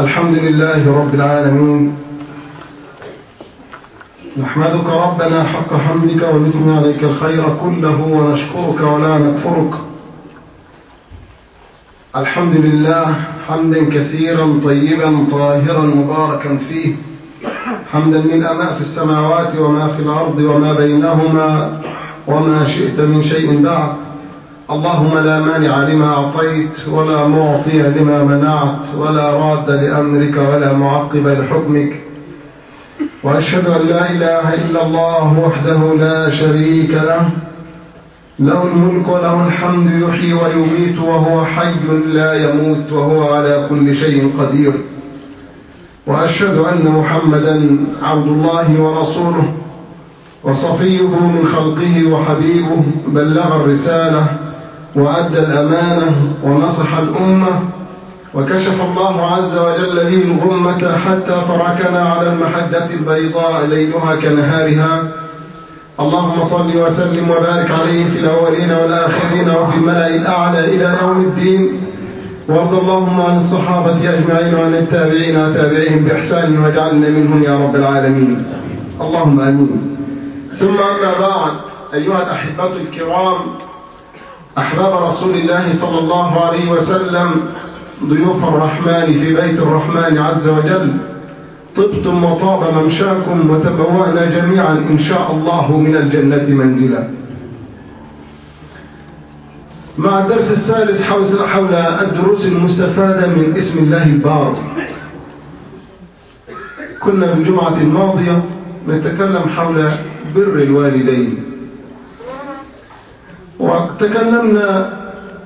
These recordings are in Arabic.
الحمد لله رب العالمين. نحمدك ربنا حق حمدك ونثني عليك الخير كله ونشكرك ولا نكفرك. الحمد لله حمدا كثيرا طيبا طاهرا مباركا فيه. حمدا من ما في السماوات وما في الأرض وما بينهما وما شئت من شيء بعد. اللهم لا مانع لما أعطيت ولا معطي لما منعت ولا راد لأمرك ولا معقب لحكمك. وأشهد أن لا إله إلا الله وحده لا شريك له. له الملك وله الحمد يحيي ويميت وهو حي لا يموت وهو على كل شيء قدير. وأشهد أن محمدا عبد الله ورسوله. وصفيه من خلقه وحبيبه بلغ الرسالة. وأدى الأمانة ونصح الأمة وكشف الله عز وجل به الغمة حتى تركنا على المحجة البيضاء ليلها كنهارها. اللهم صل وسلم وبارك عليه في الأولين والآخرين وفي الملأ الأعلى إلى يوم الدين. وارض اللهم عن الصحابة أجمعين وعن التابعين وتابعيهم بإحسان واجعلنا منهم يا رب العالمين. اللهم آمين. ثم أما بعد أيها الأحبة الكرام أحباب رسول الله صلى الله عليه وسلم ضيوف الرحمن في بيت الرحمن عز وجل طبتم وطاب ممشاكم وتبوأنا جميعا إن شاء الله من الجنة منزلا. مع الدرس الثالث حول الدروس المستفادة من اسم الله البار كنا بالجمعة الماضية نتكلم حول بر الوالدين. وتكلمنا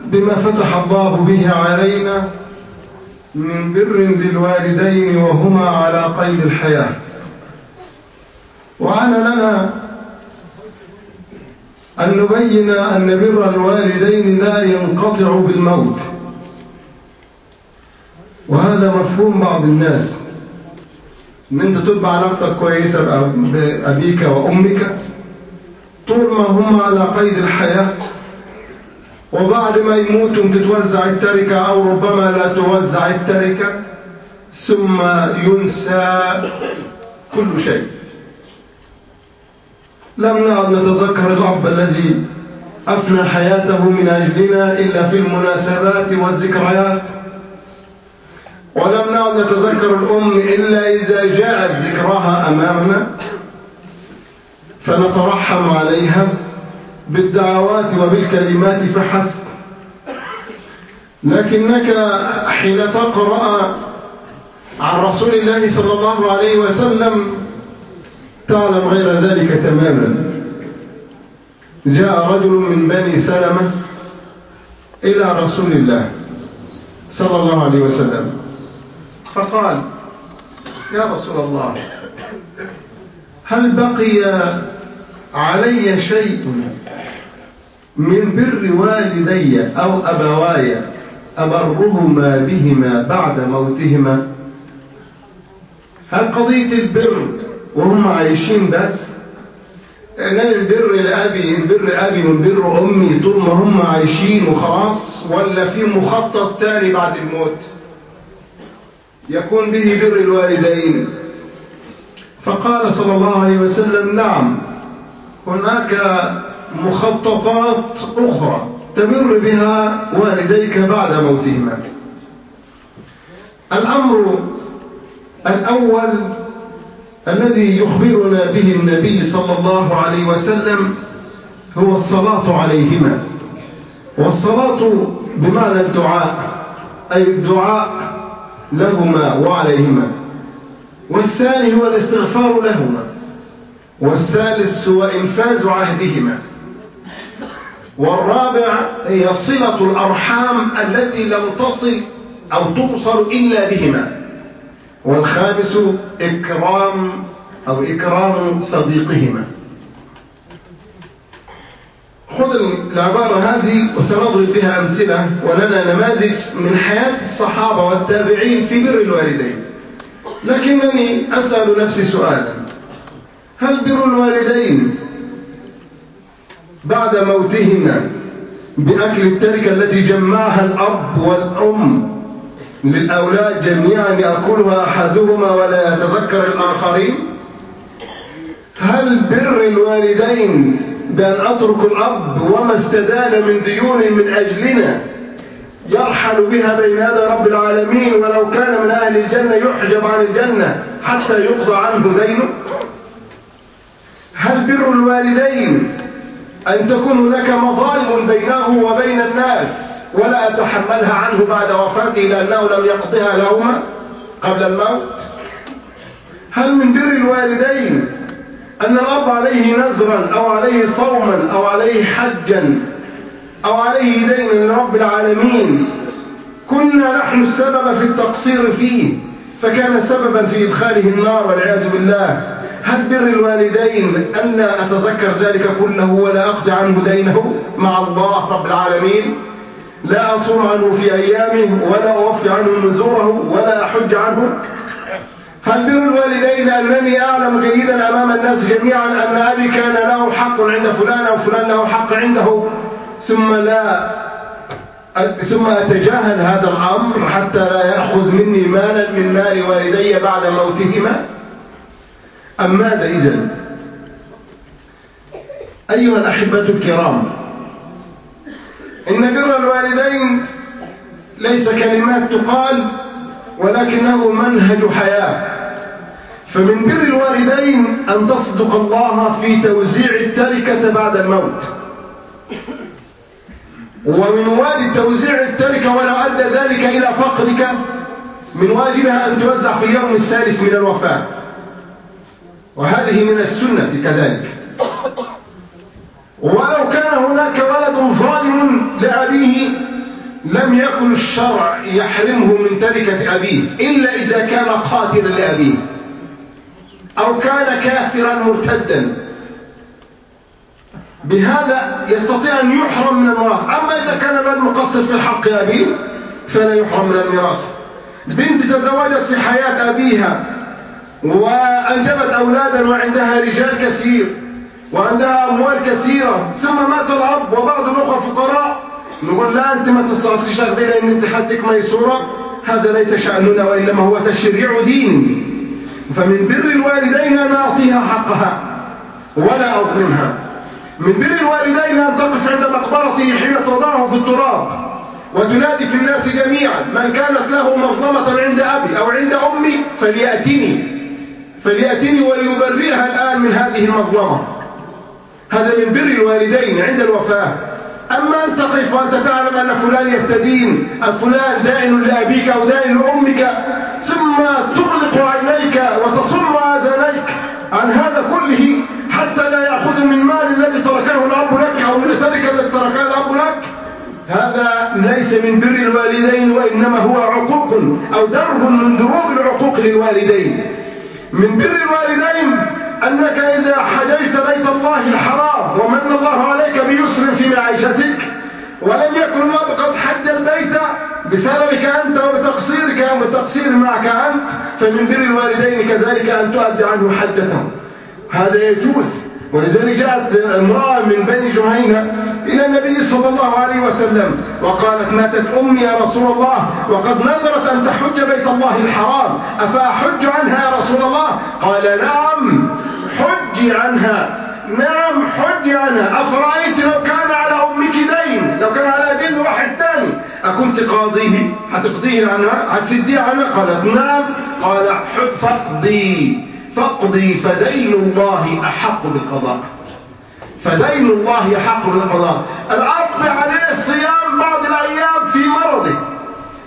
بما فتح الله به علينا من بر للوالدين وهما على قيد الحياة. وعن لنا أن نبين أن بر الوالدين لا ينقطع بالموت. وهذا مفهوم بعض الناس. إن أنت تبقى علاقتك كويسة بأبيك وأمك طول ما هم على قيد الحياة وبعد ما يموتوا تتوزع التركة أو ربما لا توزع التركة ثم ينسى كل شيء. لم نعد نتذكر الأب الذي أفنى حياته من أجلنا إلا في المناسبات والذكريات. ولم نعد نتذكر الأم إلا إذا جاءت ذكراها أمامنا فنترحم عليها. بالدعوات وبالكلمات فحسب. لكنك حين تقرأ عن رسول الله صلى الله عليه وسلم تعلم غير ذلك تماما. جاء رجل من بني سلمة إلى رسول الله صلى الله عليه وسلم فقال يا رسول الله هل بقي علي شيء من بر والدي أو أبواي أبرهما بهما بعد موتهما. هل قضية البر وهم عايشين بس؟ إن البر لأبي البر أبي والبر أمي طول ما هم عايشين وخلاص ولا في مخطط تاني بعد الموت؟ يكون به بر الوالدين. فقال صلى الله عليه وسلم نعم هناك مخططات أخرى تبر بها والديك بعد موتهما. الأمر الأول الذي يخبرنا به النبي صلى الله عليه وسلم هو الصلاة عليهما. والصلاة بمعنى الدعاء أي الدعاء لهما وعليهما. والثاني هو الاستغفار لهما. والثالث هو إنفاذ عهدهما. والرابع هي صلة الأرحام التي لم تصل أو توصل إلا بهما. والخامس إكرام أو إكرام صديقهما. خذ العبارة هذه وسنضرب بها أمثلة ولنا نماذج من حياة الصحابة والتابعين في بر الوالدين. لكنني أسأل نفسي سؤالا. هل بر الوالدين بعد موتهما بأكل التركة التي جمعها الأب والأم للأولاد جميعا يأكلها أحدهما ولا يتذكر الآخرين؟ هل بر الوالدين بأن أترك الأب وما استدان من ديون من أجلنا يرحل بها بين يدي رب العالمين ولو كان من أهل الجنة يحجب عن الجنة حتى يقضى عنه دينه؟ هل بر الوالدين أن تكون هناك مظالم بينه وبين الناس ولا أتحملها عنه بعد وفاته لأنه لم يقضها لهما قبل الموت؟ هل من بر الوالدين أن الأب عليه نزرا أو عليه صوما أو عليه حجا أو عليه دين لرب العالمين كنا نحن السبب في التقصير فيه فكان سببا في إدخاله النار والعياذ بالله. هل بر الوالدين ألا أتذكر ذلك كله ولا أقضي عنه دينه مع الله رب العالمين. لا أصوم عنه في أيامه ولا أوفي عنه نذوره ولا أحج عنه. هل بر الوالدين أنني أعلم جيدا أمام الناس جميعا أن أبي كان له حق عند فلان أو فلان له حق عنده. ثم لا ثم أتجاهل هذا الأمر حتى لا يأخذ مني مالا من مال والدي بعد موتهما. أم ماذا إذن؟ أيها الأحبة الكرام إن بر الوالدين ليس كلمات تقال ولكنه منهج حياة. فمن بر الوالدين أن تصدق الله في توزيع التركة بعد الموت. ومن واجب توزيع التركة ولو أدى ذلك إلى فقرك من واجبها أن توزع في اليوم الثالث من الوفاة. وهذه من السنة كذلك. ولو كان هناك ولد ظالم لأبيه لم يكن الشرع يحرمه من تركة أبيه إلا إذا كان قاتلا لأبيه. أو كان كافرا مرتدا. بهذا يستطيع أن يحرم من الميراث. أما إذا كان الولد مقصر في الحق أبيه فلا يحرم من الميراث. بنت تزوجت في حياة أبيها. وأنجبت أولادا وعندها رجال كثير وعندها أموال كثيرة ثم مات الأب وبعض الأخوة فقراء. نقول لا أنت ما تستطيعش تاخذي لأن أنت حدك ميسورة. هذا ليس شأننا وإنما هو تشريع دين. فمن بر الوالدين أن أعطيها حقها ولا أظلمها. من بر الوالدين أن تقف عند مقبرته حين تضعه في التراب وتنادي في الناس جميعا من كانت له مظلمة عند أبي أو عند أمي فليأتني. فليأتني وليبرئها الآن من هذه المظلمة. هذا من بر الوالدين عند الوفاة. أما أن تقف وأنت تعلم أن فلان يستدين أن فلان دائن لأبيك أو دائن لأمك ثم تغلق عينيك وتصم آذانيك عن هذا كله حتى لا يأخذ من مال الذي تركه الأب لك أو من التركة التي تركها الأب لك. هذا ليس من بر الوالدين وإنما هو عقوق أو درب من دروب العقوق للوالدين. من بر الوالدين أنك إذا حججت بيت الله الحرام ومن الله عليك بيسر في معيشتك ولم يكن الأب قد حج البيت بسببك أنت وبتقصيرك أو بتقصير معك أنت فمن بر الوالدين كذلك أن تؤدي عنه حجته. هذا يجوز ولذلك جاءت امرأة من بني جهينة إلى النبي صلى الله عليه وسلم وقالت ماتت أمي يا رسول الله وقد نذرت أن تحج بيت الله الحرام. أفأحج عنها يا رسول الله؟ قال نعم حجي عنها. نعم حجي عنها. أفرأيت لو كان على أمك دين لو كان على دين واحد تاني. أكنت قاضيه هتقضيه عنها؟ هتسديه عنها؟ قالت نعم. قال فاقضي فاقضي فدين الله أحق بالقضاء. فدين الله أحق بالقضاء الأب عليه الصيام بعض الأيام في مرضه.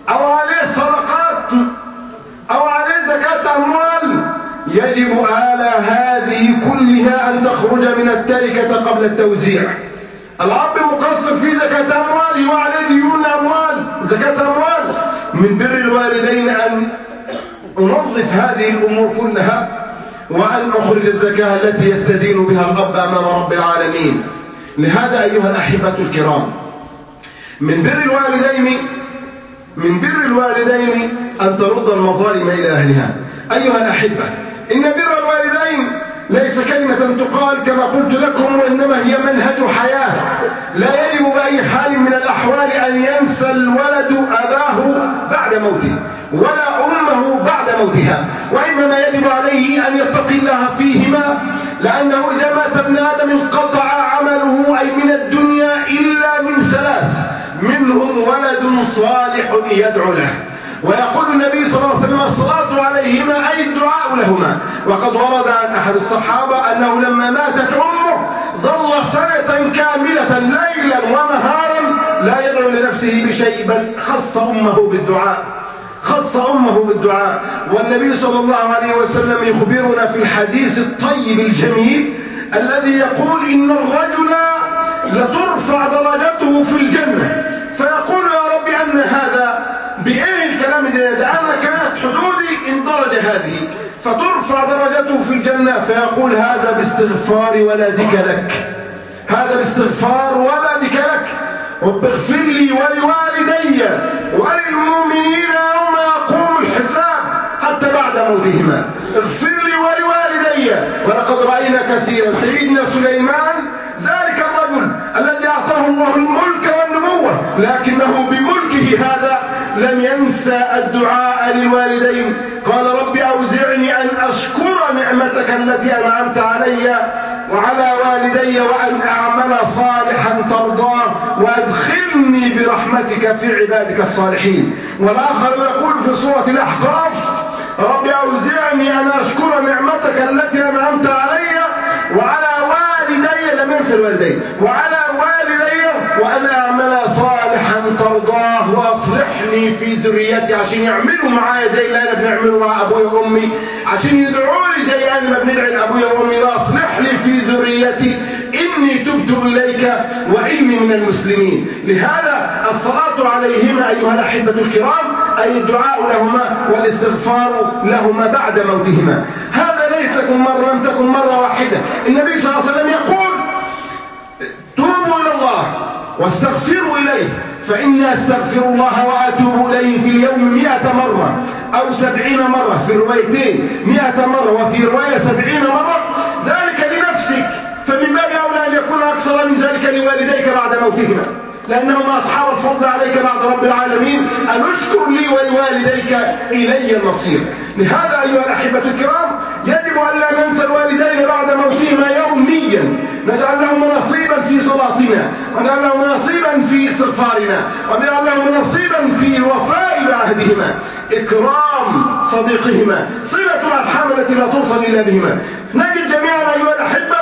أو عليه صدقات. أو عليه زكاة أموال. يجب على هذه كلها أن تخرج من التركة قبل التوزيع. الأب مقصر في زكاة أمواله وعليه ديون أموال. زكاة أموال. من بر الوالدين أن أنظف هذه الأمور كلها. وأن أخرج الزكاة التي يستدين بها الأب أمام رب العالمين. لهذا أيها الأحبة الكرام من بر الوالدين من بر الوالدين أن ترد المظالم إلى أهلها. أيها الأحبة إن بر الوالدين ليس كلمة تقال كما قلت لكم وإنما هي منهج حياة. لا يجب بأي حال من الأحوال أن ينسى الولد أباه بعد موته ولا أمه بعد موتها. وإنما يجب عليه أن يتقي الله فيهما لأنه إذا مات ابن آدم انقطع عمله أي من الدنيا إلا من ثلاث منهم ولد صالح يدعو له. ويقول النبي صلى الله عليه وسلم الصلاة عليهما أي الدعاء لهما. وقد ورد عن أحد الصحابة أنه لما ماتت أمه ظل سنة كاملة ليلا ونهارا لا يدعو لنفسه بشيء بل خص أمه بالدعاء. خص أمه بالدعاء. والنبي صلى الله عليه وسلم يخبرنا في الحديث الطيب الجميل الذي يقول إن الرجل لترفع درجته في الجنة. فيقول يا رب أن هذا بإيه الكلام ده, أنا كانت حدودي إن درجة هذه. فترفع درجته في الجنة فيقول هذا باستغفار ولدك لك. هذا باستغفار ولدك لك. رب اغفر لي ولوالدي وللمؤمنين يوم موتهما اغفر لي ولوالدي. ولقد رأينا كثيرا. سيدنا سليمان ذلك الرجل الذي أعطاه الله الملك والنبوة لكنه بملكه هذا لم ينسى الدعاء للوالدين. قال رب أوزعني أن أشكر نعمتك التي أنعمت علي وعلى والدي وأن أعمل صالحا ترضاه وأدخلني برحمتك في عبادك الصالحين. والآخر يقول في سورة الأحقاف رب أوزعني أن أشكر نعمتك التي أنعمت علي وعلى والدي لم ينسى الوالدين وعلى والدي وأن أعمل صالحا ترضاه وأصلح لي في ذريتي عشان يعملوا معايا زي اللي أنا بنعمله مع أبوي وأمي عشان يدعوا لي زي أنا ما بندعي لأبوي وأمي وأصلح لي في ذريتي. إني تبت إليك وإني من المسلمين. لهذا الصلاة عليهما أيها الأحبة الكرام أي الدعاء لهما والاستغفار لهما بعد موتهما. هذا ليس تكن مرة لم تكن مرة واحدة. النبي صلى الله عليه وسلم يقول توبوا إلى الله واستغفروا إليه فإني أستغفر الله وأتوب إليه في اليوم مئة مرة أو سبعين مرة في الروايتين مئة مرة وفي رواية سبعين مرة. ذلك لنفسك فمن باب أولى يكون أكثر من ذلك لوالديك بعد موتهما. لأنهما أصحاب الفضل عليك بعد رب العالمين. أن اشكر لي ولوالديك إلي المصير. لهذا أيها الأحبة الكرام يجب أن لا ننسى الوالدين بعد موتهما يوميا. نجعل لهم نصيبا في صلاتنا ونجعل لهم نصيبا في استغفارنا ونجعل لهم نصيبا في الوفاء بعهدهما إكرام صديقهما صلة الأرحام التي لا توصل إلا بهما. نجد جميعا أيها الأحبة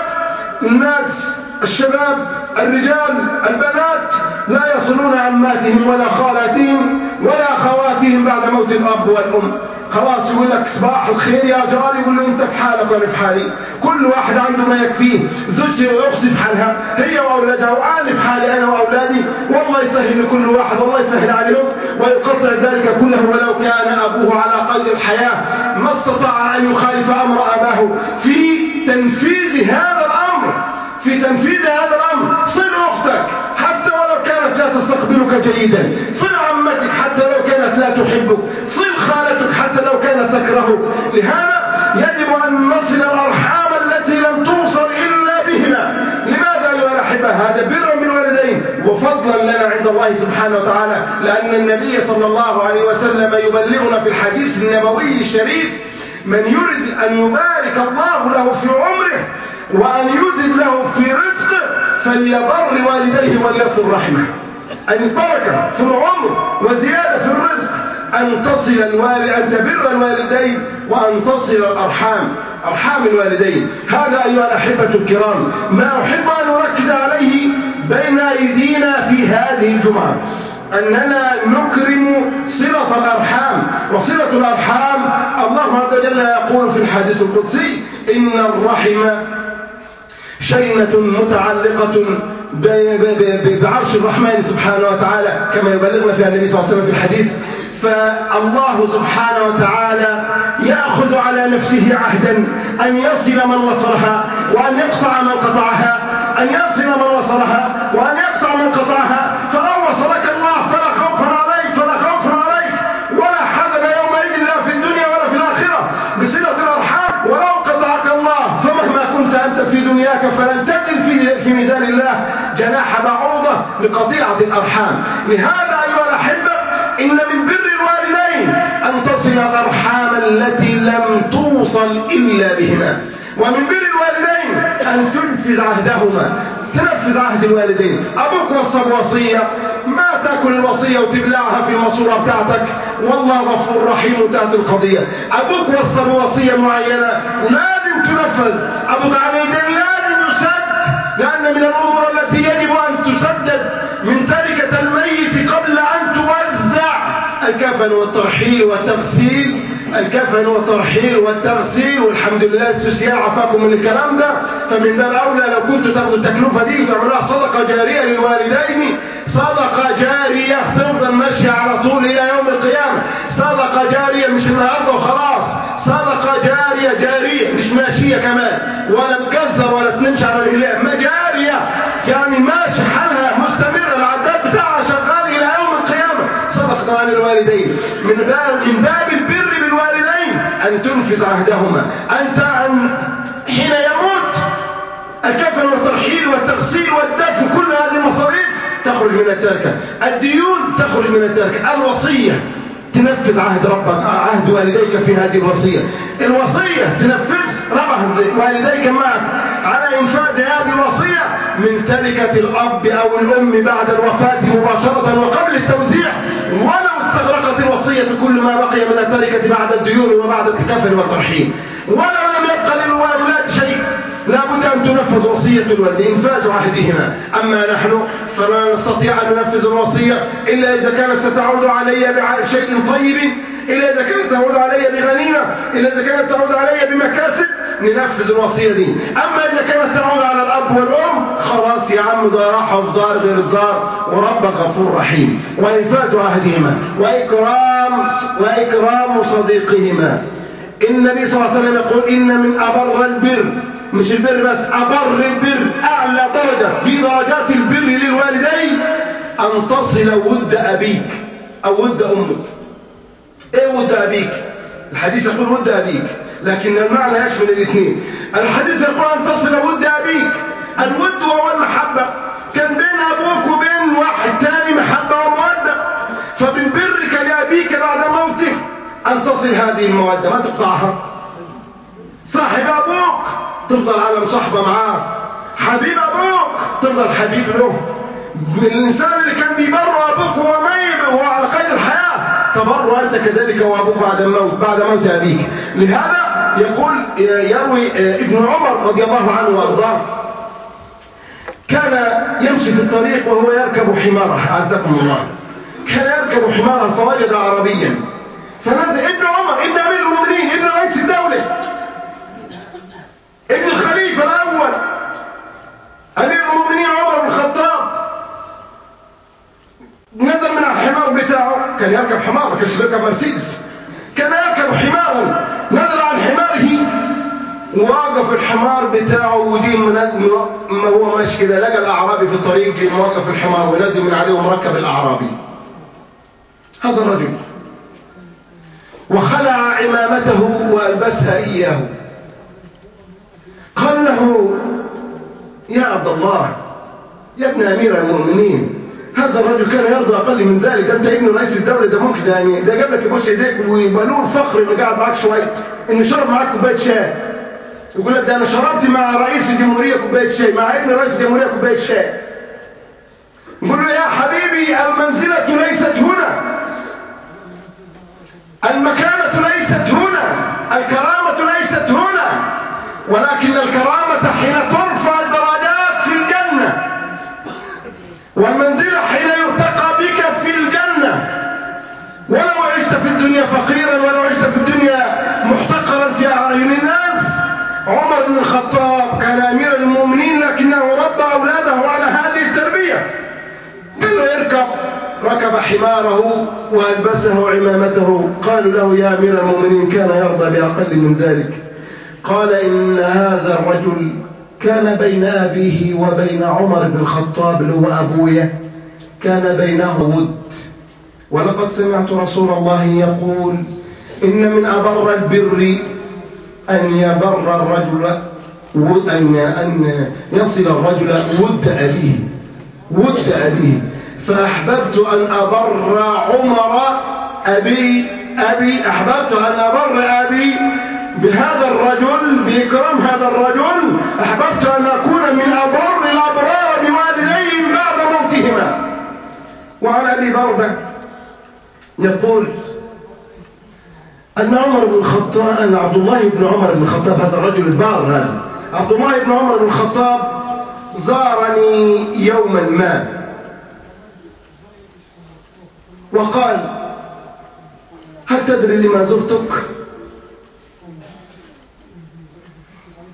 الناس الشباب الرجال البنات لا يصلون عماتهم ولا خالاتهم ولا خواتهم بعد موت الأب والأم. خلاص يقول لك صباح الخير يا جاري يقول له انت في حالك وأنا في حالي. كل واحد عنده ما يكفيه زوجتي وأختي في حالها هي وأولادها وأنا في حالي أنا وأولادي. والله يسهل لكل واحد والله يسهل عليهم ويقطع ذلك كله ولو كان أبوه على قيد الحياة. ما استطاع أن يخالف أمر أباه في تنفيذ هذا الأمر. في تنفيذ هذا الأمر صل أختك حتى ولو كانت لا تستقبلك جيدا صل عمتك حتى لو كانت لا تحبك صل خالتك حتى لو كانت تكرهك. لهذا يجب أن نصل الأرحام التي لم توصل إلا بهما. لماذا أيها الأحبة؟ هذا بر بالوالدين وفضلا لنا عند الله سبحانه وتعالى لأن النبي صلى الله عليه وسلم يبلغنا في الحديث النبوي الشريف من يريد أن يبارك الله له في عمره وأن يزد له في رزقه فليبر والديه وليصل رحمه البركة في العمر وزيادة في الرزق أن تصل الوالد أن تبر الوالدين وأن تصل الأرحام أرحام الوالدين. هذا أيها الأحبة الكرام ما أحب أن أركز عليه بين أيدينا في هذه الجمعة. أننا نكرم صلة الأرحام وصلة الأرحام الله عز وجل يقول في الحديث القدسي إن الرحم شينة متعلقة بعرش الرحمن سبحانه وتعالى كما يبلغنا فيها النبي صلى الله عليه وسلم في الحديث. فالله سبحانه وتعالى يأخذ على نفسه عهدا أن يصل من وصلها وأن يقطع من قطعها أن يصل من وصلها وأن يقطع من قطعها لك فلن تزل في, في ميزان الله جناح بعوضة لقطيعة الأرحام. لهذا أيها الأحبة إن من بر الوالدين أن تصل الأرحام التي لم توصل إلا بهما. ومن بر الوالدين أن تنفذ عهدهما. تنفذ عهد الوالدين. أبوك وصى بوصية ما تاكل الوصية وتبلعها في الماسورة بتاعتك؟ والله غفور رحيم وانتهت القضية. أبوك وصى بوصية معينة لازم تنفذ. أبوك على الكفن والترحيل والتغسيل. الكفن والترحيل والتغسيل. والحمد لله السوسيال عفاكم من الكلام ده. فمن باب أولى لو كنتوا تاخدوا التكلفة دي وتعملوها صدقة جارية للوالدين. صدقة جارية تفضل ماشية على طول إلى يوم القيامة. صدقة جارية مش النهارده وخلاص. صدقة جارية جارية مش ماشية كمان. ولا تكسر ولا تنمشي على رجليها ما جارية. يعني ماشي عن الوالدين. من باب من باب البر بالوالدين أن تنفذ عهدهما. أنت أن حين يموت الكفن والترحيل والتغسيل والدفن كل هذه المصاريف تخرج من التركة. الديون تخرج من التركة. الوصية تنفذ عهد ربك عهد والديك في هذه الوصية. الوصية تنفذ عهد والديك معك. على إنفاذ هذه الوصية من تركة الأب أو الأم بعد الوفاة مباشرة وقبل التوزيع ولو استغرقت الوصية كل ما بقي من التركة بعد الديون وبعد الكفن والترحيل. ولو لم يبقى للأولاد شيء لابد أن تنفذ وصية الوالد إنفاذ عهدهما. أما نحن فلا نستطيع أن ننفذ الوصية إلا إذا كانت ستعود علي بشيء طيب إلا إذا كانت تعود علي بغنيمة إلا إذا كانت تعود علي بمكاسب ننفذ الوصية دي. أما إذا كانت تعود على الأب والأم خلاص يا عم ده راحوا في دار غير الدار وربك غفور رحيم. وإنفاذ عهدهما وإكرام وإكرام صديقهما. النبي صلى الله عليه وسلم يقول إن من أبر البر مش البر بس أبر البر أعلى درجة في درجات البر للوالدين أن تصل ود أبيك أو ود أمك. إيه ود أبيك؟ الحديث يقول ود أبيك لكن المعنى يشمل الاثنين. الحديث يقول أن تصل ود أبيك. الود وهو المحبة. كان بين أبوك وبين واحد تاني محبة ومودة. فمن برك لأبيك بعد موتك أن تصل هذه المودة. ما تقطعها. صاحب أبوك تفضل على مصاحبة معاه. حبيب أبوك تفضل حبيب له. الإنسان اللي كان بيبر أبوك وهو ميت وهو على قيد تبر أنت كذلك وأبوك بعد الموت بعد موت أبيك. لهذا يقول يروي ابن عمر رضي الله عنه وأرضاه. كان يمشي في الطريق وهو يركب حماره عزكم الله. كان يركب حمارا فوجد عربيا. فنزل ابن عمر ابن أمير المؤمنين ابن رئيس الدولة. ابن الخليفه الأول امير المؤمنين عمر بن الخطاب نزل من الحمار بتاعه كان يركب حمار ما كانش بيركب مرسيدس. كان يركب حمارا نزل عن حماره. ووقف الحمار بتاعه ودي منزل ما هو ماشي كده. لقى الأعرابي في الطريق موقف الحمار ونزل من عليه ومركب الأعرابي. هذا الرجل. وخلع عمامته وألبسها إياه. قال له يا عبد الله يا ابن أمير المؤمنين هذا الرجل كان يرضى أقل من ذلك. أنت ابن رئيس الدولة ده ممكن يعني ده جاب لك يبوس إيديك ويبقى له الفخر اللي قاعد معاك شوية. ان شرب معاك كوباية شاي. يقول لك ده أنا شربت مع رئيس الجمهورية كوباية شاي مع ابن رئيس الجمهورية كوباية شاي. يقول له يا حبيبي المنزلة ليست هنا. المكانة ليست هنا. الكرامة ليست هنا. ولكن الكرامة حين ترفع والمنزله حين يرتقى بك في الجنة. ولو عشت في الدنيا فقيرا ولو عشت في الدنيا محتقرا في أعين الناس عمر بن الخطاب كان أمير المؤمنين لكنه ربى أولاده على هذه التربية. قال له اركب ركب حماره وألبسه عمامته. قالوا له يا أمير المؤمنين كان يرضى بأقل من ذلك. قال إن هذا الرجل كان بين أبيه وبين عمر بن الخطاب اللي هو أبويا كان بينه ود. ولقد سمعت رسول الله يقول إن من أبر البر أن يبر الرجل أن أن يصل الرجل ود أبيه ود أبيه. فأحببت أن أبر عمر أبي أبي أحببت أن أبر أبي بهذا الرجل بإكرام هذا الرجل أحببت أن أكون من أبر الأبرار بوالديهم بعد موتهما وعن أبي بردة يقول أن عمر بن الخطاب أن عبد الله بن عمر بن الخطاب هذا الرجل البار هذا. عبد الله بن عمر بن الخطاب زارني يوما ما. وقال هل تدري لما زرتك؟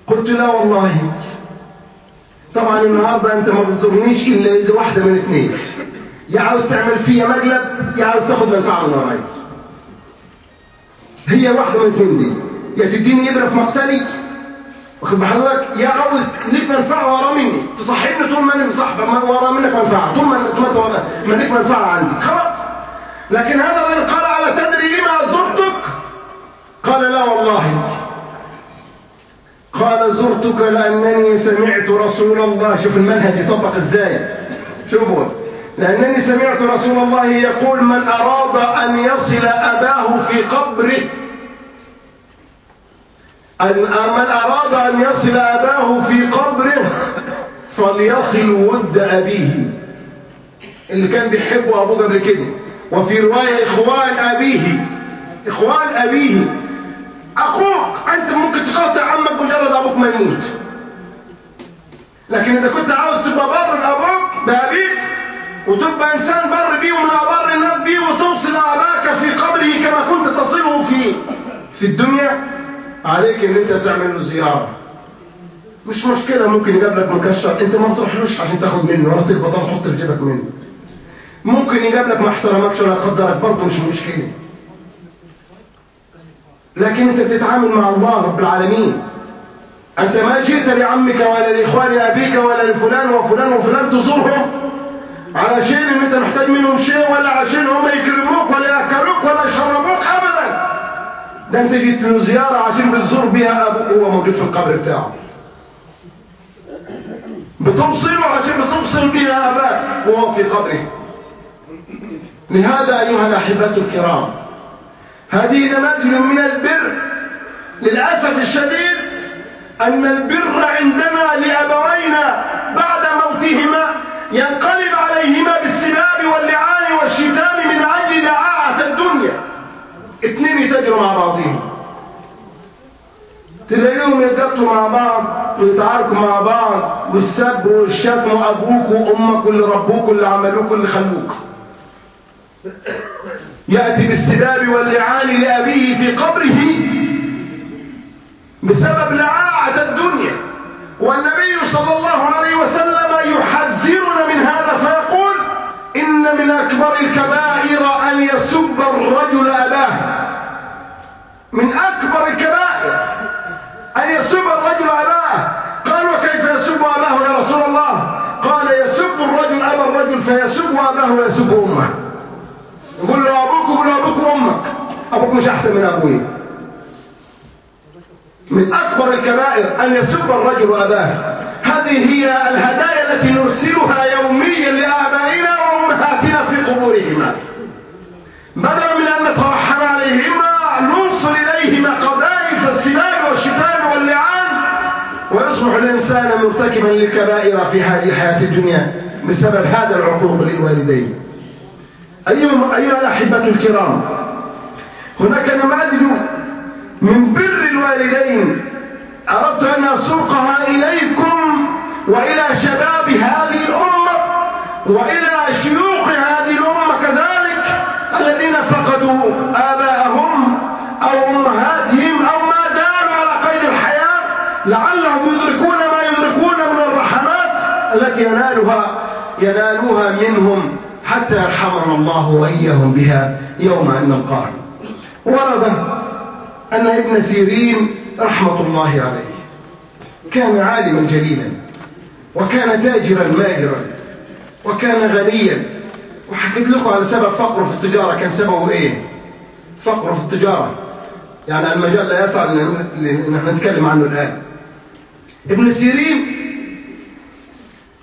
قلت لا والله. طبعا النهاردة أنت ما بتزورنيش إلا إذا واحدة من اثنين. يا عاوز تعمل فيا مقلب يا عاوز تاخد منفعة من وراي. هي واحدة من اثنين دي يا تديني ابرة في مقتلي. واخد بحضرتك؟ يا عاوز ليك منفعة ورا مني. تصاحبني طول ما أنا صاحبك ورا منك منفعة. طول ما ما ليك منفعة عندي. خلاص. لكن هذا الرجل قال على تدري لما زرتك. قال لا والله. قال زرتك لأنني سمعت رسول الله. شوف المنهج يطبق إزاي. شوفوا لأنني سمعت رسول الله يقول من أراد أن يصل أباه في قبره أن من أراد أن يصل أباه في قبره فليصل ود أبيه اللي كان بيحبه أبوه قبل كده. وفي رواية إخوان أبيه إخوان أبيه أخوك أنت ممكن تقاطع عمك مجرد أبوك ما يموت. لكن إذا كنت عاوز تبقى بر بأبوك بأبيك وتبقى إنسان بر بيه ومن أبر الناس بيه وتوصل أباك في قبره كما كنت تصله في في الدنيا. عليك إن أنت تعمل له زيارة. مش مشكلة ممكن يجيب لك مكشر. أنت ما بتروحلوش عشان تاخد منه. ولا تقبض تحط في جيبك منه. ممكن يجيب لك ما احترمكش ولا قدرك. برضه مش مشكلة. لكن أنت بتتعامل مع الله رب العالمين. أنت ما جئت لعمك ولا لاخوان أبيك ولا لفلان وفلان وفلان تزورهم. علشان ان انت محتاج منهم شيء ولا عشان هم يكرموك ولا يأكلوك ولا يشربوك ابدا. ده أنت جيت له زيارة عشان بتزور بيها أبوك وهو موجود في القبر بتاعه. بتوصله عشان بتوصل بها اباك وهو في قبره. لهذا أيها الأحبة الكرام هذه نماذج من البر. للأسف الشديد أن البر عندنا لأبوينا بعد موتهما ينقلب عليهما بالسباب واللعان والشتام من أجل دعاعة الدنيا. اثنين يتجروا مع بعضهم. تلاقيهم يتقاتلوا مع بعض ويتعاركوا مع بعض والسب والشتم وأبوك وأمك واللي ربوك واللي عملوك واللي خلوك. يأتي بالسباب واللعان لأبيه في قبره بسبب لعاعة الدنيا. والنبي صلى الله عليه وسلم يحذرنا من هذا فيقول إن من أكبر الكبائر أن يسب الرجل أباه. من أكبر الكبائر أن يسب الرجل أباه. قال وكيف يسب أباه يا رسول الله؟ قال يسب الرجل أبا الرجل فيسب أباه ويسب أمه. يقول له أبوك يقول له أبوك وأمك. أبوك مش أحسن من أبوي. من أكبر الكبائر أن يسب الرجل أباه. هذه هي الهدايا التي نرسلها يوميا لآبائنا وأمهاتنا في قبورهما. بدلا من أن نترحم عليهما نوصل إليهما قذائف السباب والشتام واللعان ويصبح الإنسان مرتكبا للكبائر في هذه الحياة الدنيا بسبب هذا العقوق للوالدين. أيها, أيها الأحبة الكرام هناك نماذج من بر الوالدين أردت أن أسوقها إليكم وإلى شباب هذه الأمة وإلى شيوخ هذه الأمة كذلك الذين فقدوا آباءهم أو أمهاتهم أو ما زالوا على قيد الحياة لعلهم يدركون ما يدركون من الرحمات التي ينالها ينالوها منهم حتى يرحمنا الله وإياهم بها يوم أن نلقاه ورد أن ابن سيرين رحمة الله عليه. كان عالما جليلا وكان تاجرا ماهرا وكان غنيا. وحكيت لكم على سبب فقره في التجارة كان سببه إيه؟ فقره في التجارة. يعني المجال لا يسع ان إحنا نتكلم عنه الآن. ابن سيرين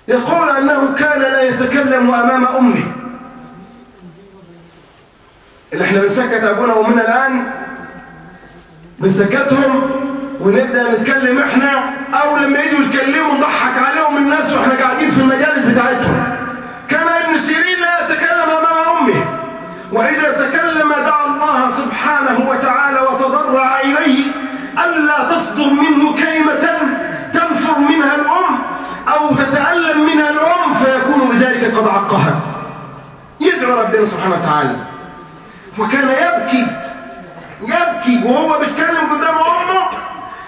يقول أنه كان لا يتكلم أمام أمه. اللي إحنا بنسكت أبونا وأمنا الآن بنسكتهم ونبدأ نتكلم إحنا أو لما يجوا يتكلموا نضحك عليهم الناس وإحنا قاعدين في المجالس بتاعتهم. كان ابن سيرين لا يتكلم أمام أمه وإذا تكلم دعا الله سبحانه وتعالى وتضرع إليه ألا تصدر منه كلمة تنفر منها الأم أو تتألم منها الأم فيكون بذلك قد عقها. يدعو ربنا سبحانه وتعالى. وكان يبكي يبكي وهو بيتكلم قدام أمه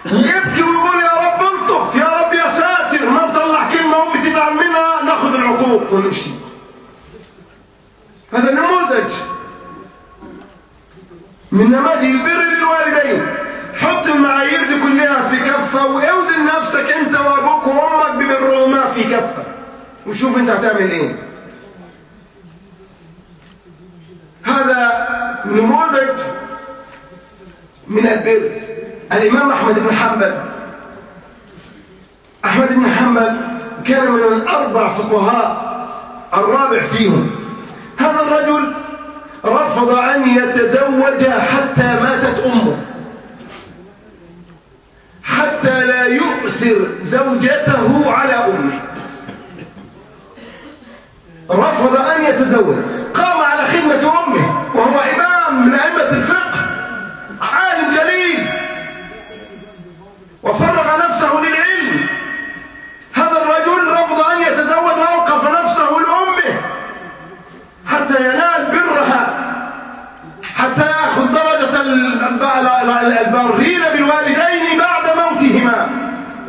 يبكي ويقول يا رب ألطف يا رب يا ساتر ما نطلع كلمة أمي تزعل منها ناخذ العقوق ونمشي. هذا نموذج من نماذج البر للوالدين. حط المعايير دي كلها في كفة وأوزن نفسك أنت وأبوك وأمك ببرهما في كفة. وشوف أنت هتعمل إيه. هذا نموذج من البر. الإمام أحمد بن حنبل. أحمد بن حنبل كان من الأربع فقهاء الرابع فيهم. هذا الرجل رفض أن يتزوج حتى ماتت أمه. حتى لا يؤثر زوجته على أمه. رفض أن يتزوج. قام على خدمة البارين بالوالدين بعد موتهما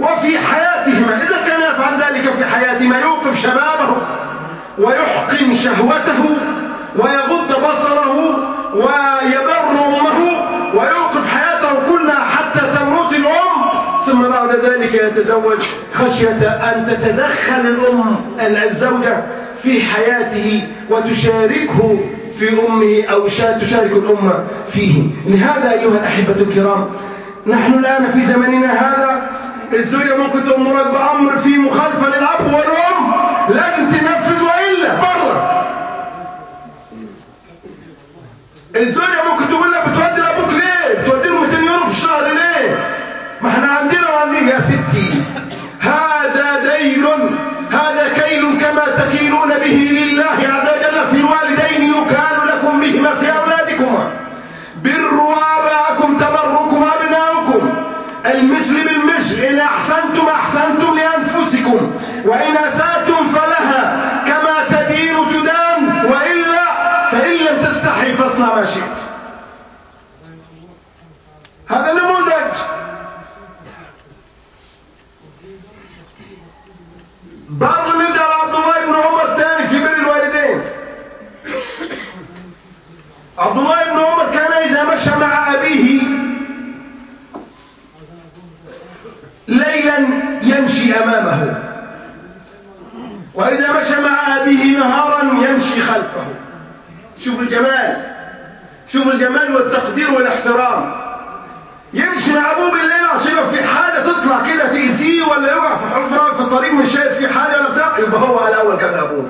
وفي حياتهما. إذا كان يفعل ذلك في حياتهما يوقف شبابه ويحقن شهوته ويغض بصره ويبر أمه ويوقف حياته كلها حتى تموت الأم ثم بعد ذلك يتزوج خشية أن تتدخل الأم الزوجة في حياته وتشاركه في أمه أو تشارك الأمة فيه لهذا أيها الأحبة الكرام نحن الآن في زمننا هذا الزوجة ممكن تأمرك بأمر في مخالفة للأب والأم لازم تنفذ وإلا بره الزوجة ممكن تقول لك بتودي لأبوك ليه؟ بتودي له 200 يورو في الشهر ليه؟ ما إحنا عندنا وعندنا يا ستي هذا دين هذا كيل كما تكيلون به لله عز وجل في الوالدين يكال لكم بهما في أولادكما بروا آباءكم تبركم أبناؤكم المثل بالمثل إن أحسنتم أحسنتم لأنفسكم وإن أسأتم فلها كما تدين تدان وإلا فإن لم تستحي فاصنع ما شئت هذا نموذج برضه نرجع لعبد الله بن عمر تاني في بر الوالدين عبد الله بن عمر كان إذا مشى مع أبيه ليلا يمشي أمامه وإذا مشى مع أبيه نهارا يمشي خلفه شوف الجمال شوف الجمال والتقدير والاحترام يمشي مع ابوه بالليل عشان لو في حاجة تطلع كده تاذيه ولا يقع في حفره في الطريق مش شايف في حاجة ولا بتاع يبقى هو على الأول قبل ابوه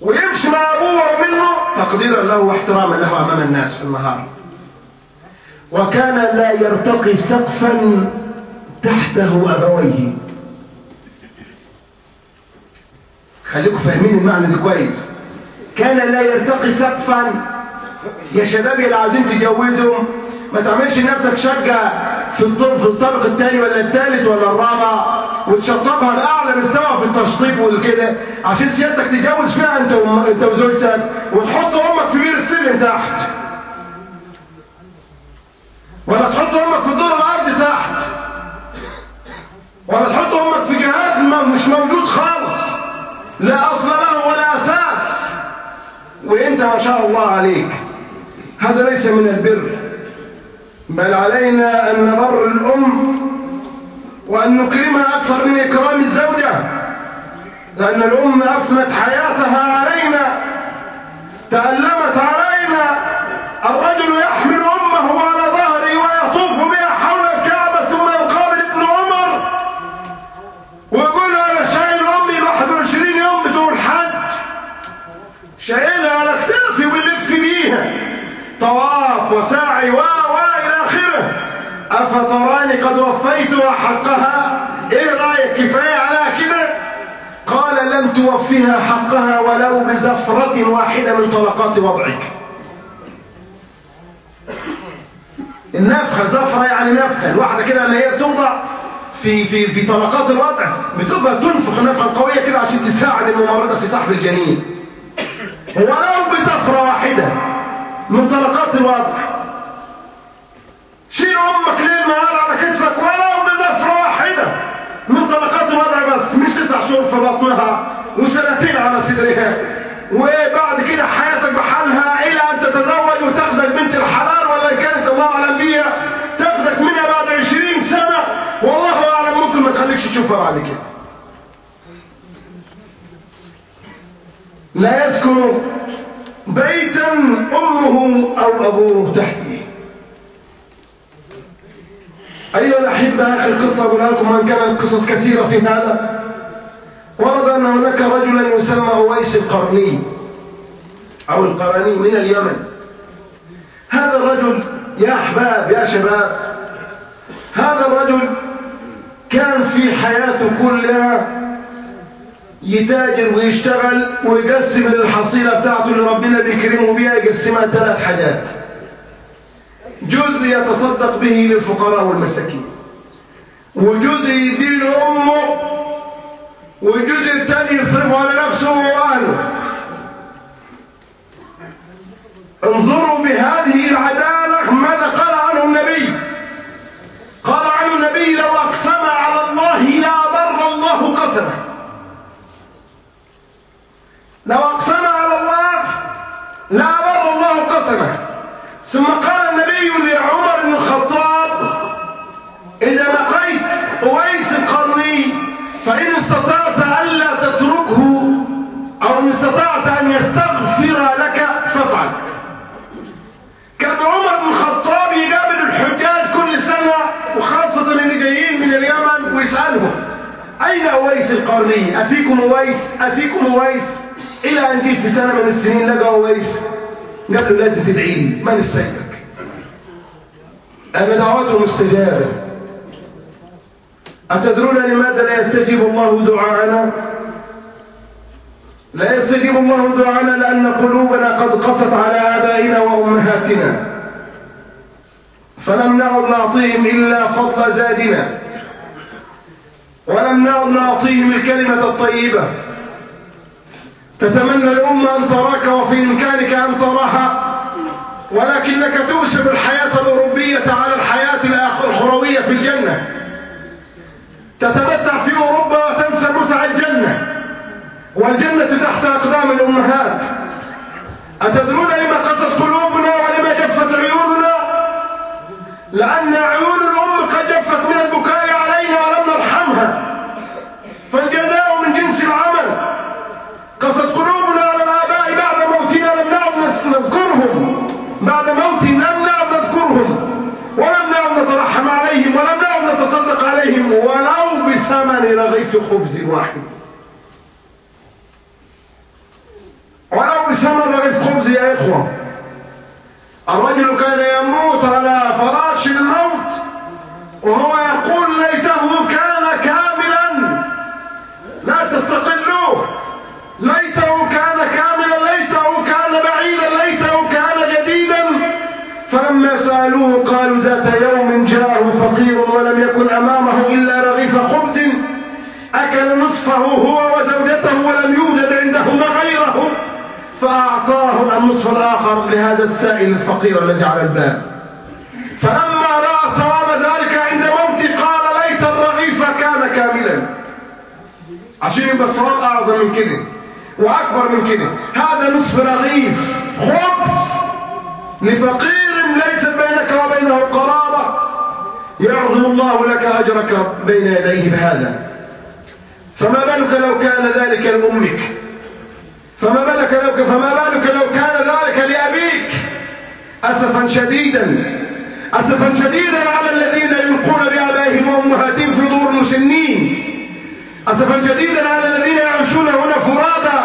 ويمشي مع ابوه ومنه تقديرا له واحتراما له امام الناس في النهار وكان لا يرتقي سقفا تحته ابويه خليكم فاهمين المعنى ده كويس. كان لا يرتقي سقفا. يا شباب اللي عايزين تجوزهم. ما تعملش نفسك شقة في الطرف الطابق الثاني ولا الثالث ولا الرابع وتشطبها لأعلى مستوى في التشطيب والكده. عشان سيادتك تتجوز فيها أنت. أنت وزوجتك. وتحط أمك في بير السلم تحت. عليك. هذا ليس من البر بل علينا أن نبر الأم وأن نكرمها أكثر من إكرام الزوجة لأن الأم أفنت حياتها علينا تألمت علينا الرجل أفتراني قد وفيتها حقها؟ إيه رأيك؟ كفاية على كده؟ قال لم توفها حقها ولو بزفرة واحدة من طلقات وضعك. النفخة زفرة يعني نفخة. الواحدة كده لما هي بتوضع في في في طلقات الوضع. بتبقى تنفخ نفخة قوية كده عشان تساعد الممرضة في سحب الجنين. ولو بزفرة واحدة من طلقات الوضع. شيل أمك. 30 على صدرها. وبعد كده حياتك بحالها إلى أن تتزوج وتاخذك بنت الحلال ولا كانت الله أعلم بيها تاخذك منها بعد 20 سنة. والله أعلم ممكن ما تخليكش تشوفها بعد كده. لا يسكن بيتا أمه أو أبوه تحته أيها الأحبة آخر قصة اقولها لكم وإن كانت قصص كثيرة في هذا. ورد أن هناك رجلا يسمى أويس القرني أو القرني من اليمن. هذا الرجل يا أحباب يا شباب هذا الرجل كان في حياته كلها يتاجر ويشتغل ويقسم الحصيلة بتاعته اللي ربنا بيكرمه بيها يقسمها ثلاث حاجات. جزء يتصدق به للفقراء والمساكين وجزء يدين أمه والجزء الثاني كده وأكبر من كده. هذا نصف رغيف خبز لفقير ليست بينك وبينه قرابة. يعظم الله لك أجرك بين يديه بهذا. فما بالك لو كان ذلك لأمك؟ فما بالك لو فما بالك لو كان ذلك لأبيك؟ أسفا شديدا. أسفا شديدا على الذين يلقون بآبائهم وأمهاتهم في دور المسنين. أسفا جديدا على الذين يعيشون هنا فرادى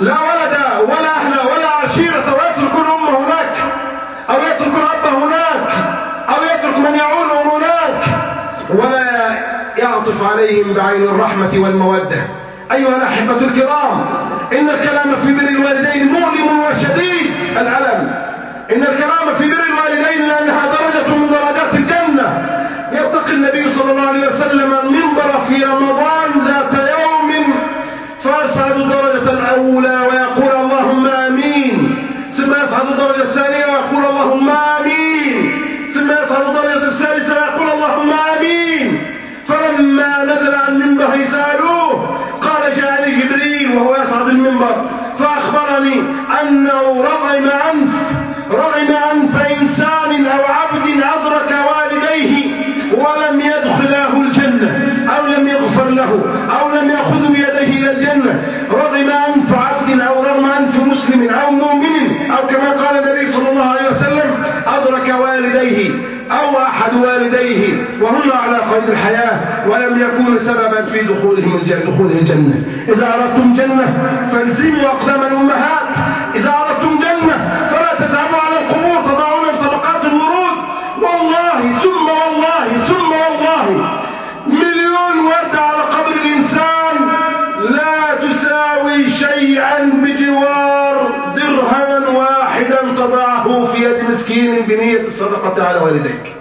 لا ولد ولا أهل ولا عشيرة ويتركون أمه هناك أو يتركون أبه هناك أو يترك من يعولهم هناك ولا يعطف عليهم بعين الرحمة والمودة. أيها الأحبة الكرام إن الكلام في بر الوالدين مؤلم وشديد الألم. إن الكلام في بر الوالدين لأنها درجة من درجات الجنة. يرتقي النبي صلى الله عليه وسلم المنبر في رمضان الدرجة وهم على قيد الحياة ولم يكون سببا في دخولهم الجنة دخول الجنة. إذا أردتم جنة فالزموا أقدام الأمهات. إذا أردتم جنة فلا تذهبوا على القبور تضعون في طبقات الورود. والله ثم والله ثم والله. مليون ورد على قبر الإنسان لا تساوي شيئا بجوار درهما واحدا تضعه في يد مسكين بنية الصدقة على والديك.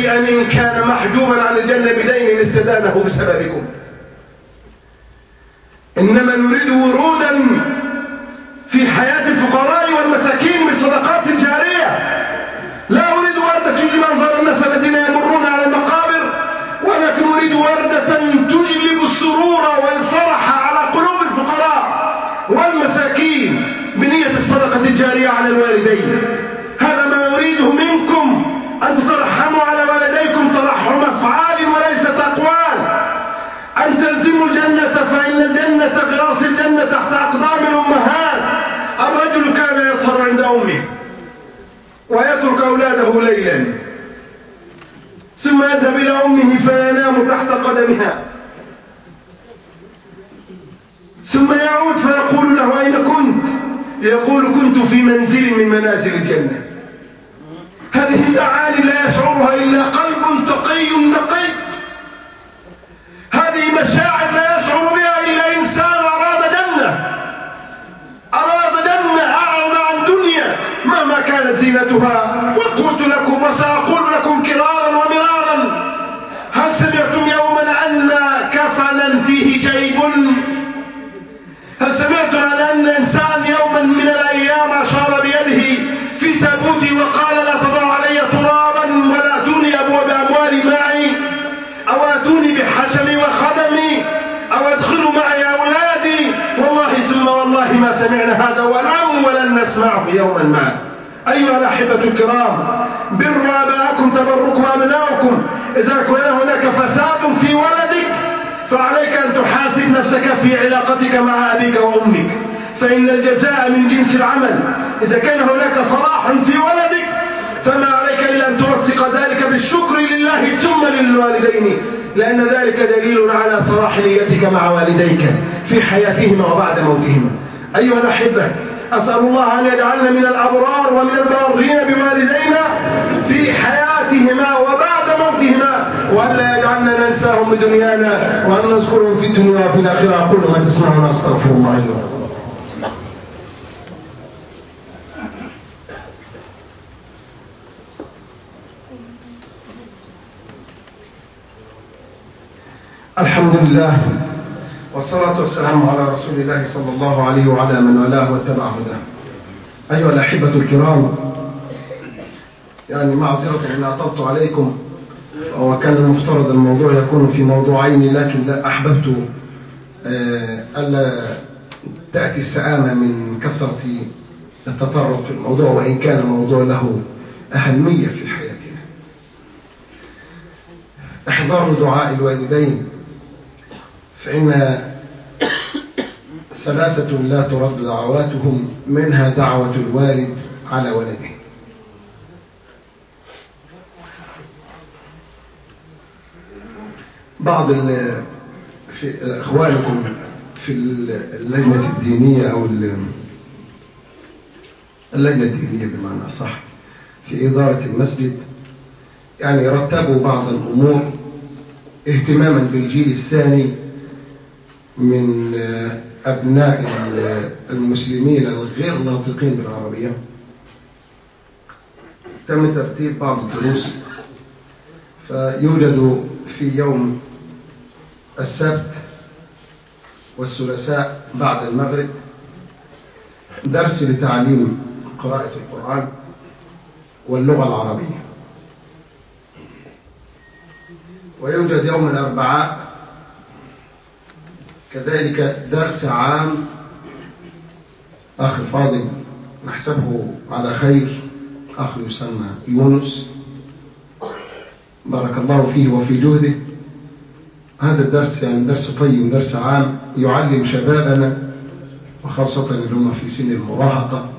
شيئا إن كان محجوبا عن الجنة بدين استدانه بسببكم. إنما نريد ورودا في حياة الفقراء والمساكين بالصدقات الجارية لا أريد وردة تجلب أنظار الناس الذين يمرون على المقابر ولكن أريد وردة تجلب السرور والفرح على قلوب الفقراء والمساكين بنية الصدقة الجارية على الوالدين هذا ما أريده منكم أن تترحموا على والديكم ترحم أفعال وليست أقوال أن تلزموا الجنة فإن الجنة غراس الجنة تحت أقدام الأمهات الرجل كان يسهر عند أمه ويترك أولاده ليلا ثم يذهب إلى أمه فينام تحت قدمها ثم يعود فيقول له أين كنت يقول كنت في منزل من منازل الجنة هذه المعاني لا يشعرها إلا قلب تقي نقي هذه مشاعر لا يشعر بها إلا إنسان أراد جنة أراد جنة أعرض عن دنيا مهما كانت زينتها وقلت لكم وسأقول لكم كرارا ومرارا هل سمعتم يوما أن كفنا فيه جيب هل سمعتم عن أن إنسان يوما من الأيام أشار بيده في تابوتي وقال لا تضع علي ترابا ولا أتوني أبواب أموالي معي أو أتوني بحشمي وخدمي أو أدخلوا معي أولادي والله ثم والله ما سمعنا هذا ولم ولن نسمعه يوما ما أيها الأحبة الكرام بر آباءكم تبركم أبناؤكم إذا كان هناك فساد في ولدك فعليك أن تحاسب نفسك في علاقتك وأمك فإن الجزاء من جنس العمل. إذا كان هناك صلاح في ولدك فما عليك إلا أن توثق ذلك بالشكر لله ثم للوالدين لأن ذلك دليل على صلاح نيتك مع والديك في حياتهما وبعد موتهما. أيها الأحبة أسأل الله أن يجعلنا من الأبرار ومن البارين بوالدينا في حياتهما وبعد وأن لا يجعلنا ننساهم بدنيانا وأن نذكرهم في الدنيا وفي الآخرة. أقول ما تسمعون أستغفر الله لي ولكم. الحمد لله والصلاة والسلام على رسول الله صلى الله عليه وعلى من والاه واتبع هداه. أيها الأحبة الكرام يعني معذرة إن أطلت عليكم. وكان المفترض الموضوع يكون في موضوعين لكن لا أحببت ألا تأتي السآمة من كثرة التطرق في الموضوع وإن كان الموضوع له أهمية في حياتنا. احذروا دعاء الوالدين فإن ثلاثة لا ترد دعواتهم منها دعوة الوالد على ولده. بعض في إخوانكم في اللجنة الدينية أو اللجنة الدينية بمعنى أصح في إدارة المسجد يعني رتبوا بعض الأمور اهتماما بالجيل الثاني من أبناء المسلمين الغير ناطقين بالعربية. تم ترتيب بعض الدروس فيوجد في يوم السبت والثلاثاء بعد المغرب درس لتعليم قراءة القرآن واللغة العربية. ويوجد يوم الأربعاء كذلك درس عام أخ فاضل نحسبه على خير أخ يسمى يونس. بارك الله فيه وفي جهده. هذا الدرس يعني درس طيب درس عام يعلم شبابنا وخاصة اللي هم في سن المراهقة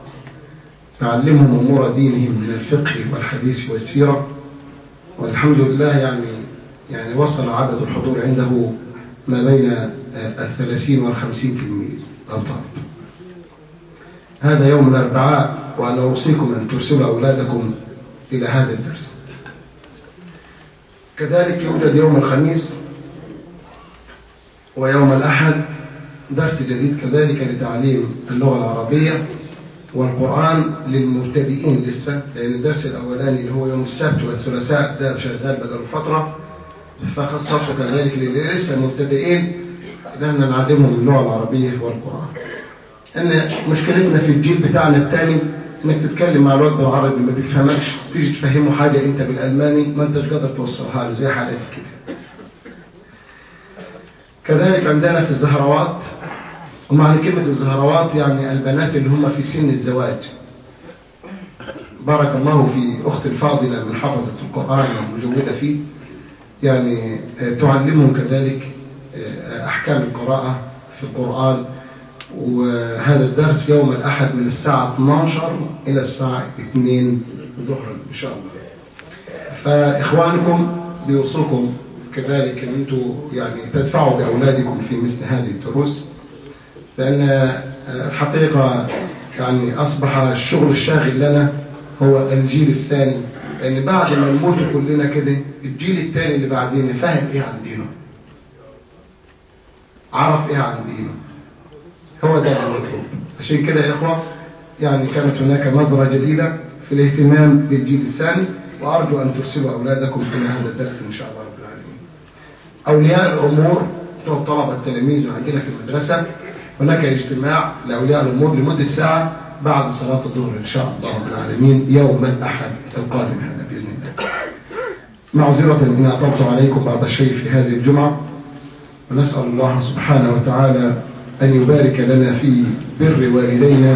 يعلمهم أمور دينهم من الفقه والحديث والسيرة. والحمد لله يعني يعني وصل عدد الحضور عنده ما بين الثلاثين والخمسين تلميذ أو طالب هذا يوم الأربعاء وأنا أوصيكم أن ترسلوا أولادكم إلى هذا الدرس. كذلك يوجد يوم الخميس ويوم الأحد درس جديد كذلك لتعليم اللغة العربية والقرآن للمبتدئين لسه لأن الدرس الأولاني اللي هو يوم السبت والثلاثاء ده شغال بدل فترة. فخصصوا كذلك للي لسه مبتدئين لأن نعلمهم اللغة العربية والقرآن. إن مشكلتنا في الجيل بتاعنا الثاني إنك تتكلم مع الواد بالعربي ما بيفهمكش تيجي تفهمه حاجة أنت بالألماني ما أنتش قادر توصلها له زي حالاتي كده. كذلك عندنا في الزهروات ومعنى كلمة الزهروات يعني البنات اللي هم في سن الزواج. بارك الله في أخت الفاضلة من حفظة القرآن المجودة فيه. يعني تعلمهم كذلك أحكام القراءة في القرآن. وهذا الدرس يوم الأحد من الساعة 12 إلى الساعة 2 ظهرا إن شاء الله. فإخوانكم بيوصوكم كذلك أن أنتم يعني تدفعوا بأولادكم في مثل هذه الدروس لأن الحقيقة يعني أصبح الشغل الشاغل لنا هو الجيل الثاني لأن بعد ما نموت كلنا كده الجيل الثاني اللي بعدين فاهم إيه عن دينه عرف إيه عن دينه هو ده المطلوب عشان كده يا إخوة يعني كانت هناك نظرة جديدة في الاهتمام بالجيل الثاني وأرجو أن ترسلوا أولادكم إلى هذا الدرس إن شاء الله أولياء الأمور بتوع الطلبة التلاميذ عندنا في المدرسة. هناك اجتماع لأولياء الأمور لمدة ساعة بعد صلاة الظهر إن شاء الله رب العالمين يوم الأحد القادم هذا بإذن الله. معذرة إن أطلت عليكم بعض الشيء في هذه الجمعة. ونسأل الله سبحانه وتعالى أن يبارك لنا في بر والدينا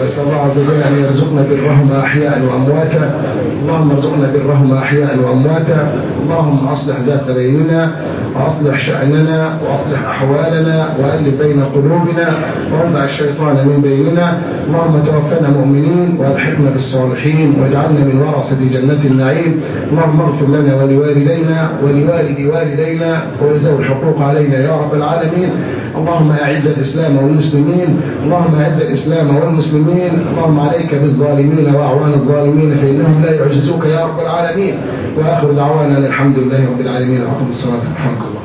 ونسأل الله عز وجل أن يرزقنا برهما أحياء وأمواتا. اللهم ارزقنا برهما أحياء وأمواتا. اللهم أصلح ذات بيننا وأصلح شأننا وأصلح أحوالنا وألف بين قلوبنا وأنزع الشيطان من بيننا. اللهم توفنا مؤمنين وألحقنا بالصالحين واجعلنا من ورثة جنة النعيم. اللهم اغفر لنا ولوالدينا ولوالد والدينا ولذوي الحقوق علينا يا رب العالمين. اللهم أعز الإسلام والمسلمين اللهم أعز الإسلام والمسلمين اللهم عليك بالظالمين وأعوان الظالمين فإنهم لا يعجزوك يا رب العالمين. وآخر دعوانا الحمد لله رب العالمين أقم الصلاة الحمد